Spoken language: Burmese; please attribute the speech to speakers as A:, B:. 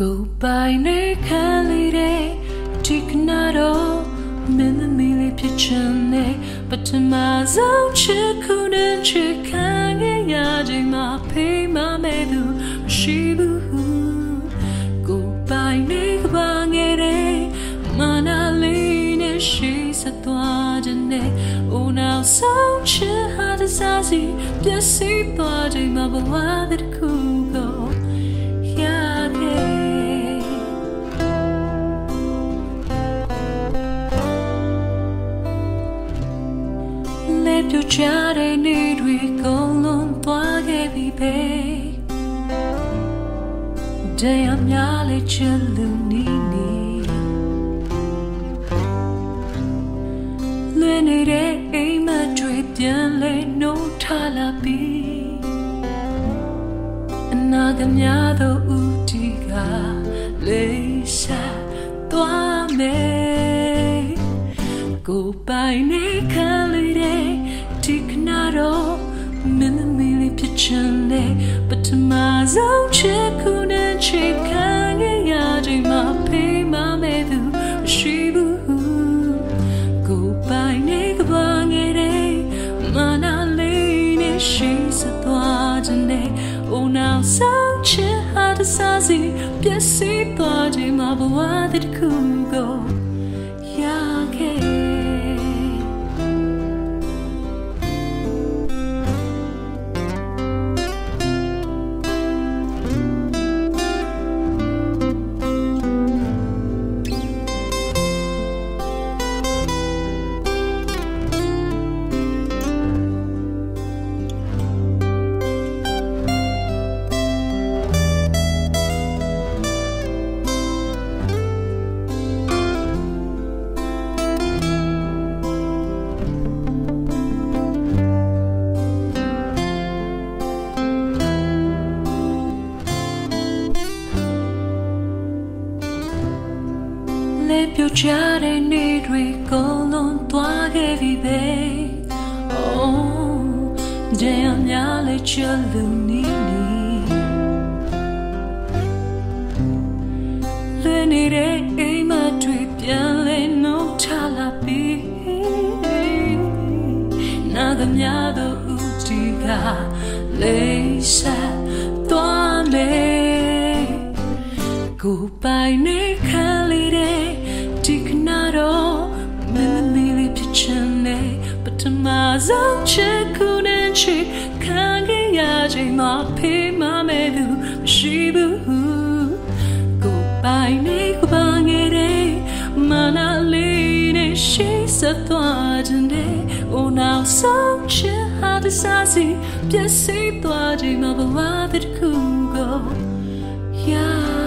A: Goodbye my Tiknaro Mimimili pichane Batamazon chikunen chikange yadima pima medu shibu Goodbye bangere Manaline she's a twadane Oh now so chihazazi Desi body my beloved kugo ပြချတဲ့နေ့တွေကုန်လုံးသွားခဲ့ပြီပဲတရားများလေးချစ်လူနီးနီးလွင်နေတဲ့အိမ်မက်တွေပြန်လဲနှုတ်ထားလာပြီအနာဂတ်များသောဦးတီက ချင်တဲ့ပထမဆုံးချစ်ခုနဲ့ချစ်ခံခဲ့ရချိန်မှာဖေးမမဲ့သူမရှိဘူးကိုပိုင်နေကပါငယ်တဲ့မနာလေးနဲ့ရှိစသွားခြင်းနဲ့ Oh now ဆုံးချစ်ဟာတစားစီပြည့်စည်သွားချိန်မှာဘဝတစ်ခုကို လေပြချတဲ့နေ့တွေကုန်လုံးသွားခဲ့ပြီပဲ Oh ကြံများလေချလူနီးနီးလွင်နေတဲ့အိမ်မက်တွေပြန်လဲနှုတ်ချလာပြီနာကမြသောဦးတီကလေးစားသွားမယ်ကိုပိုင်နေခံလေးတဲ့ဒီ 바로 맨날 미리 비추네 붙어맞은 체크는 체크하게 하지 높이 맘에 두 시부 Goodbye 내 후방에래 만알리네 시사 도와준대 오나우 성취하듯 사시 뼈씨 도와지 마블라들 구고 Yeah